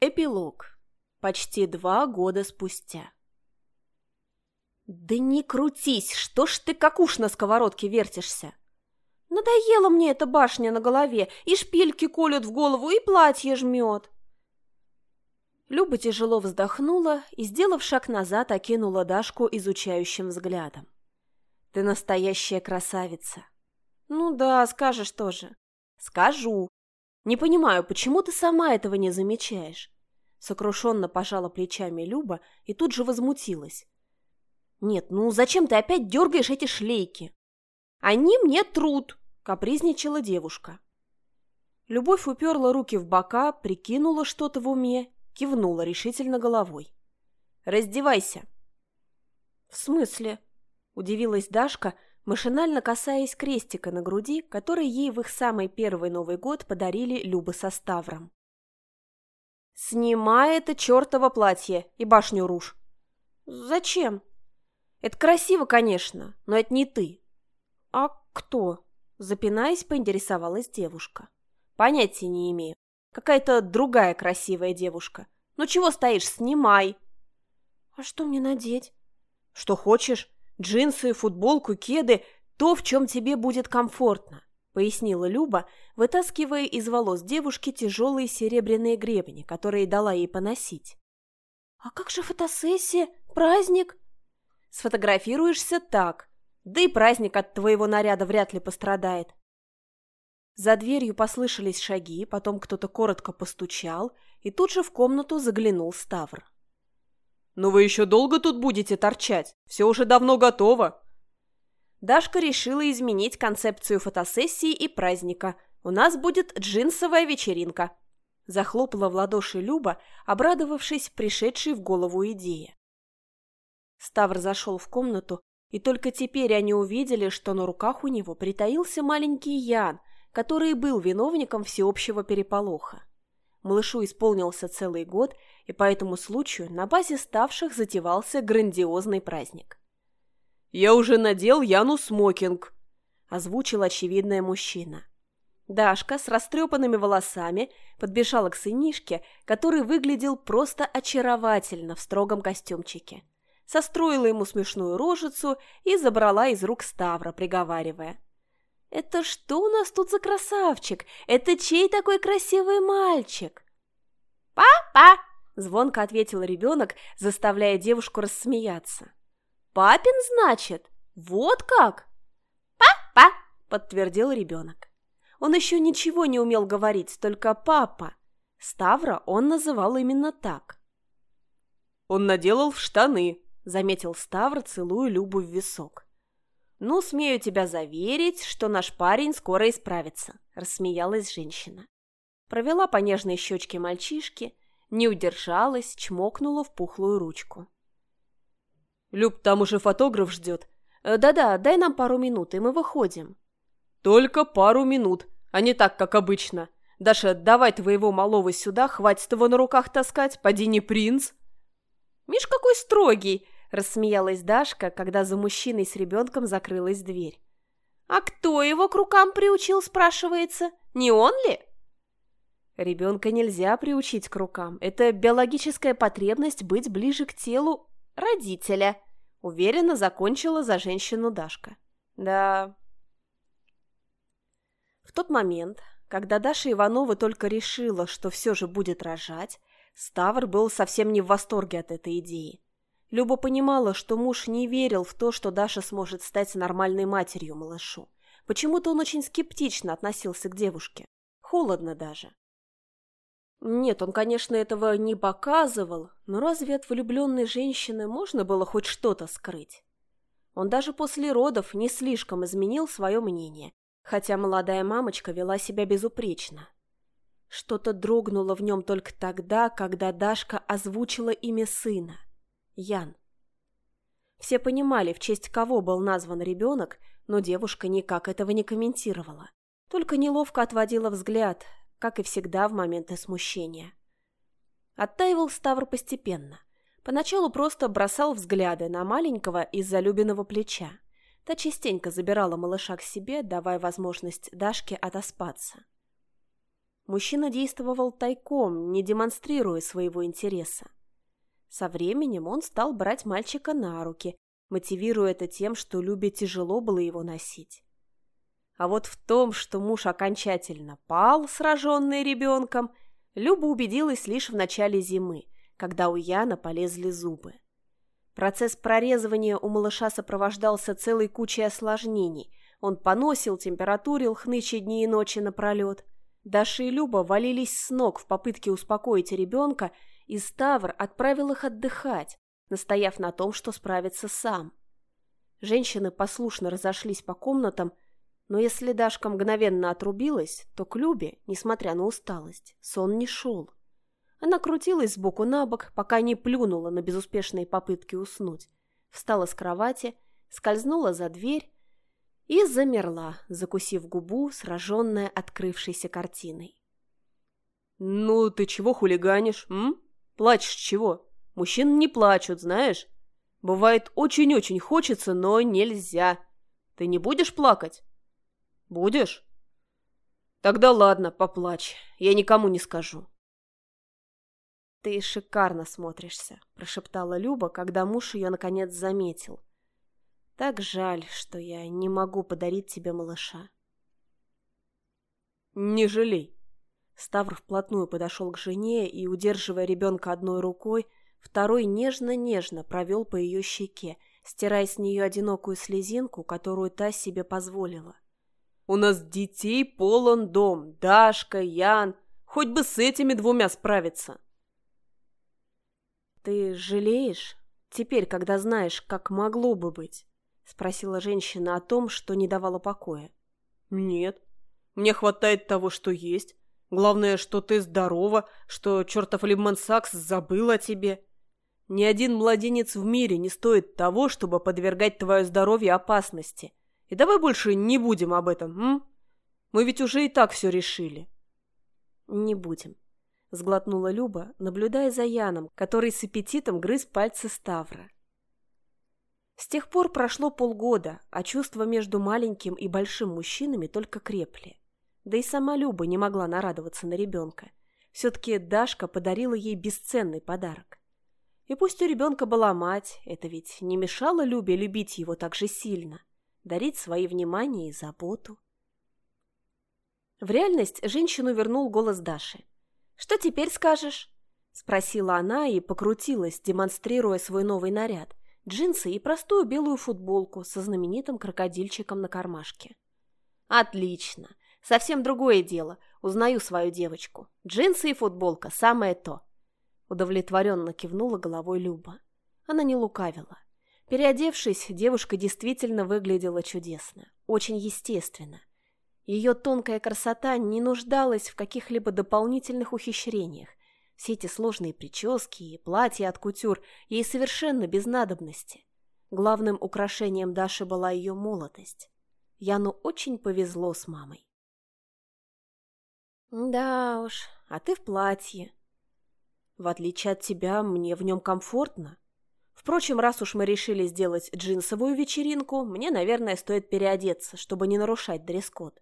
Эпилог. Почти два года спустя. «Да не крутись! Что ж ты как уж на сковородке вертишься?» «Надоела мне эта башня на голове, и шпильки колют в голову, и платье жмет!» Люба тяжело вздохнула и, сделав шаг назад, окинула Дашку изучающим взглядом. «Ты настоящая красавица!» «Ну да, скажешь тоже». «Скажу. Не понимаю, почему ты сама этого не замечаешь?» Сокрушенно пожала плечами Люба и тут же возмутилась. «Нет, ну зачем ты опять дергаешь эти шлейки?» «Они мне труд!» – капризничала девушка. Любовь уперла руки в бока, прикинула что-то в уме, кивнула решительно головой. «Раздевайся!» «В смысле?» – удивилась Дашка – машинально касаясь крестика на груди, который ей в их самый первый Новый год подарили Люба со Ставром. «Снимай это чертово платье и башню руж». «Зачем?» «Это красиво, конечно, но это не ты». «А кто?» Запинаясь, поинтересовалась девушка. «Понятия не имею. Какая-то другая красивая девушка. Ну чего стоишь, снимай!» «А что мне надеть?» «Что хочешь. Джинсы, футболку, кеды – то, в чем тебе будет комфортно», – пояснила Люба, вытаскивая из волос девушки тяжелые серебряные гребни, которые дала ей поносить. «А как же фотосессия? Праздник?» «Сфотографируешься так. Да и праздник от твоего наряда вряд ли пострадает». За дверью послышались шаги, потом кто-то коротко постучал, и тут же в комнату заглянул Ставр. «Но вы еще долго тут будете торчать? Все уже давно готово!» Дашка решила изменить концепцию фотосессии и праздника. У нас будет джинсовая вечеринка. Захлопала в ладоши Люба, обрадовавшись пришедшей в голову идее. Ставр зашел в комнату, и только теперь они увидели, что на руках у него притаился маленький Ян, который был виновником всеобщего переполоха. Малышу исполнился целый год, и по этому случаю на базе ставших затевался грандиозный праздник. «Я уже надел Яну смокинг», – озвучил очевидный мужчина. Дашка с растрепанными волосами подбежала к сынишке, который выглядел просто очаровательно в строгом костюмчике. Состроила ему смешную рожицу и забрала из рук Ставра, приговаривая. «Это что у нас тут за красавчик? Это чей такой красивый мальчик?» «Папа!» – звонко ответил ребенок, заставляя девушку рассмеяться. «Папин, значит? Вот как?» «Папа!» – подтвердил ребенок. Он еще ничего не умел говорить, только «папа». Ставра он называл именно так. «Он наделал в штаны», – заметил Ставр, целуя Любу в висок. «Ну, смею тебя заверить, что наш парень скоро исправится», – рассмеялась женщина. Провела по нежной щечке мальчишки, не удержалась, чмокнула в пухлую ручку. «Люб, там уже фотограф ждет». «Э, «Да-да, дай нам пару минут, и мы выходим». «Только пару минут, а не так, как обычно. Даша, давай твоего малого сюда, хватит его на руках таскать, поди не принц». «Миш какой строгий!» – рассмеялась Дашка, когда за мужчиной с ребенком закрылась дверь. «А кто его к рукам приучил?» – спрашивается. «Не он ли?» Ребенка нельзя приучить к рукам. Это биологическая потребность быть ближе к телу родителя. Уверенно закончила за женщину Дашка. Да. В тот момент, когда Даша Иванова только решила, что все же будет рожать, Ставр был совсем не в восторге от этой идеи. Люба понимала, что муж не верил в то, что Даша сможет стать нормальной матерью малышу. Почему-то он очень скептично относился к девушке. Холодно даже. Нет, он, конечно, этого не показывал, но разве от влюбленной женщины можно было хоть что-то скрыть? Он даже после родов не слишком изменил свое мнение, хотя молодая мамочка вела себя безупречно. Что-то дрогнуло в нем только тогда, когда Дашка озвучила имя сына. Ян. Все понимали, в честь кого был назван ребенок, но девушка никак этого не комментировала. Только неловко отводила взгляд, как и всегда в моменты смущения. Оттаивал Ставр постепенно. Поначалу просто бросал взгляды на маленького из-за Любиного плеча. Та частенько забирала малыша к себе, давая возможность Дашке отоспаться. Мужчина действовал тайком, не демонстрируя своего интереса. Со временем он стал брать мальчика на руки, мотивируя это тем, что Любе тяжело было его носить. А вот в том, что муж окончательно пал, сраженный ребенком, Люба убедилась лишь в начале зимы, когда у Яна полезли зубы. Процесс прорезывания у малыша сопровождался целой кучей осложнений. Он поносил, температурил, хныча дни и ночи напролет. Даша и Люба валились с ног в попытке успокоить ребенка, и Ставр отправил их отдыхать, настояв на том, что справится сам. Женщины послушно разошлись по комнатам, но если Дашка мгновенно отрубилась, то к Любе, несмотря на усталость, сон не шел. Она крутилась сбоку на бок, пока не плюнула на безуспешные попытки уснуть, встала с кровати, скользнула за дверь и замерла, закусив губу, сраженная открывшейся картиной. «Ну, ты чего хулиганишь, м? Плачешь чего?» Мужчины не плачут, знаешь? Бывает, очень-очень хочется, но нельзя. Ты не будешь плакать? Будешь? Тогда ладно, поплачь. Я никому не скажу. Ты шикарно смотришься, прошептала Люба, когда муж ее наконец заметил. Так жаль, что я не могу подарить тебе малыша. Не жалей. Ставр вплотную подошел к жене и, удерживая ребенка одной рукой, Второй нежно-нежно провел по ее щеке, стирая с нее одинокую слезинку, которую та себе позволила. «У нас детей полон дом, Дашка, Ян, хоть бы с этими двумя справиться!» «Ты жалеешь? Теперь, когда знаешь, как могло бы быть?» — спросила женщина о том, что не давала покоя. «Нет, мне хватает того, что есть. Главное, что ты здорова, что чертов Сакс забыл о тебе. Ни один младенец в мире не стоит того, чтобы подвергать твое здоровье опасности. И давай больше не будем об этом, м? Мы ведь уже и так все решили. Не будем, сглотнула Люба, наблюдая за Яном, который с аппетитом грыз пальцы Ставра. С тех пор прошло полгода, а чувства между маленьким и большим мужчинами только крепли. Да и сама Люба не могла нарадоваться на ребенка. Все-таки Дашка подарила ей бесценный подарок. И пусть у ребенка была мать, это ведь не мешало Любе любить его так же сильно, дарить свои внимание и заботу. В реальность женщину вернул голос Даши. «Что теперь скажешь?» – спросила она и покрутилась, демонстрируя свой новый наряд – джинсы и простую белую футболку со знаменитым крокодильчиком на кармашке. «Отлично! Совсем другое дело. Узнаю свою девочку. Джинсы и футболка – самое то. Удовлетворенно кивнула головой Люба. Она не лукавила. Переодевшись, девушка действительно выглядела чудесно, очень естественно. Ее тонкая красота не нуждалась в каких-либо дополнительных ухищрениях. Все эти сложные прически и платья от кутюр ей совершенно без надобности. Главным украшением Даши была ее молодость. Яну очень повезло с мамой. «Да уж, а ты в платье», в отличие от тебя, мне в нем комфортно. Впрочем, раз уж мы решили сделать джинсовую вечеринку, мне, наверное, стоит переодеться, чтобы не нарушать дресс-код.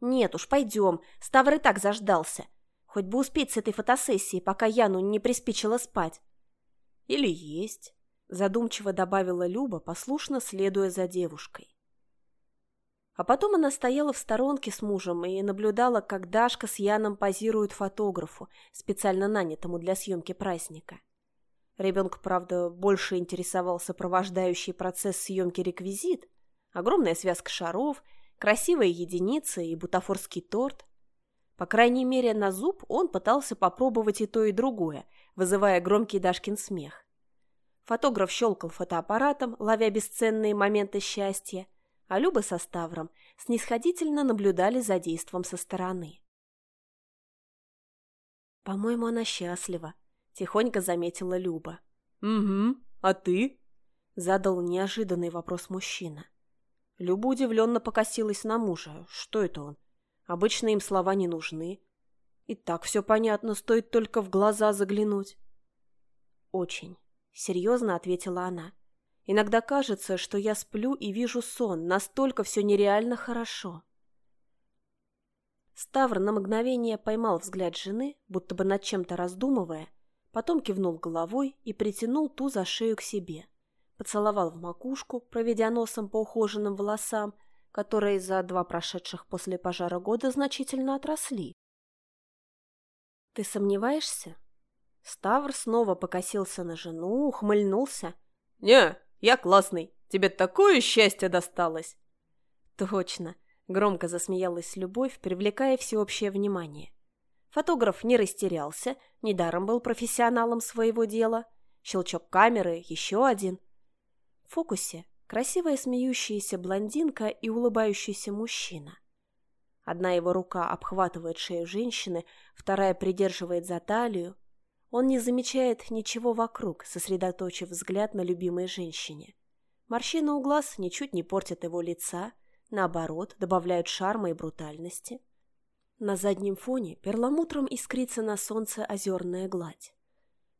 Нет уж, пойдем, Ставр и так заждался. Хоть бы успеть с этой фотосессией, пока Яну не приспичило спать. Или есть, задумчиво добавила Люба, послушно следуя за девушкой. А потом она стояла в сторонке с мужем и наблюдала, как Дашка с Яном позируют фотографу, специально нанятому для съемки праздника. Ребенка, правда, больше интересовал сопровождающий процесс съемки реквизит, огромная связка шаров, красивая единица и бутафорский торт. По крайней мере, на зуб он пытался попробовать и то, и другое, вызывая громкий Дашкин смех. Фотограф щелкал фотоаппаратом, ловя бесценные моменты счастья, а Люба со Ставром снисходительно наблюдали за действом со стороны. «По-моему, она счастлива», — тихонько заметила Люба. «Угу, а ты?» — задал неожиданный вопрос мужчина. Люба удивленно покосилась на мужа. Что это он? Обычно им слова не нужны. И так все понятно, стоит только в глаза заглянуть. «Очень», — серьезно ответила она. Иногда кажется, что я сплю и вижу сон, настолько все нереально хорошо. Ставр на мгновение поймал взгляд жены, будто бы над чем-то раздумывая, потом кивнул головой и притянул ту за шею к себе. Поцеловал в макушку, проведя носом по ухоженным волосам, которые за два прошедших после пожара года значительно отросли. «Ты сомневаешься?» Ставр снова покосился на жену, ухмыльнулся. «Не, я классный. Тебе такое счастье досталось!» «Точно!» Громко засмеялась Любовь, привлекая всеобщее внимание. Фотограф не растерялся, недаром был профессионалом своего дела. Щелчок камеры, еще один. В фокусе красивая смеющаяся блондинка и улыбающийся мужчина. Одна его рука обхватывает шею женщины, вторая придерживает за талию. Он не замечает ничего вокруг, сосредоточив взгляд на любимой женщине. Морщины у глаз ничуть не портят его лица – наоборот, добавляют шарма и брутальности. На заднем фоне перламутром искрится на солнце озерная гладь.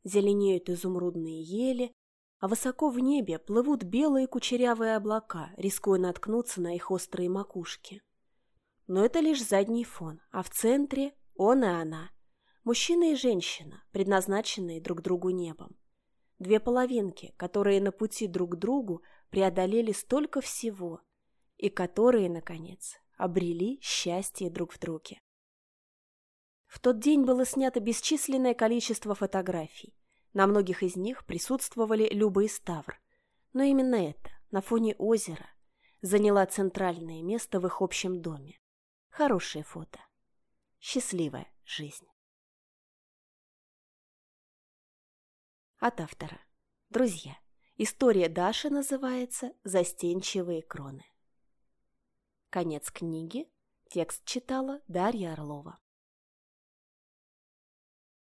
Зеленеют изумрудные ели, а высоко в небе плывут белые кучерявые облака, рискуя наткнуться на их острые макушки. Но это лишь задний фон, а в центре он и она. Мужчина и женщина, предназначенные друг другу небом. Две половинки, которые на пути друг к другу преодолели столько всего, и которые, наконец, обрели счастье друг в друге. В тот день было снято бесчисленное количество фотографий. На многих из них присутствовали Люба и Ставр. Но именно это, на фоне озера, заняла центральное место в их общем доме. Хорошее фото. Счастливая жизнь. От автора. Друзья, история Даши называется «Застенчивые кроны». Конец книги. Текст читала Дарья Орлова.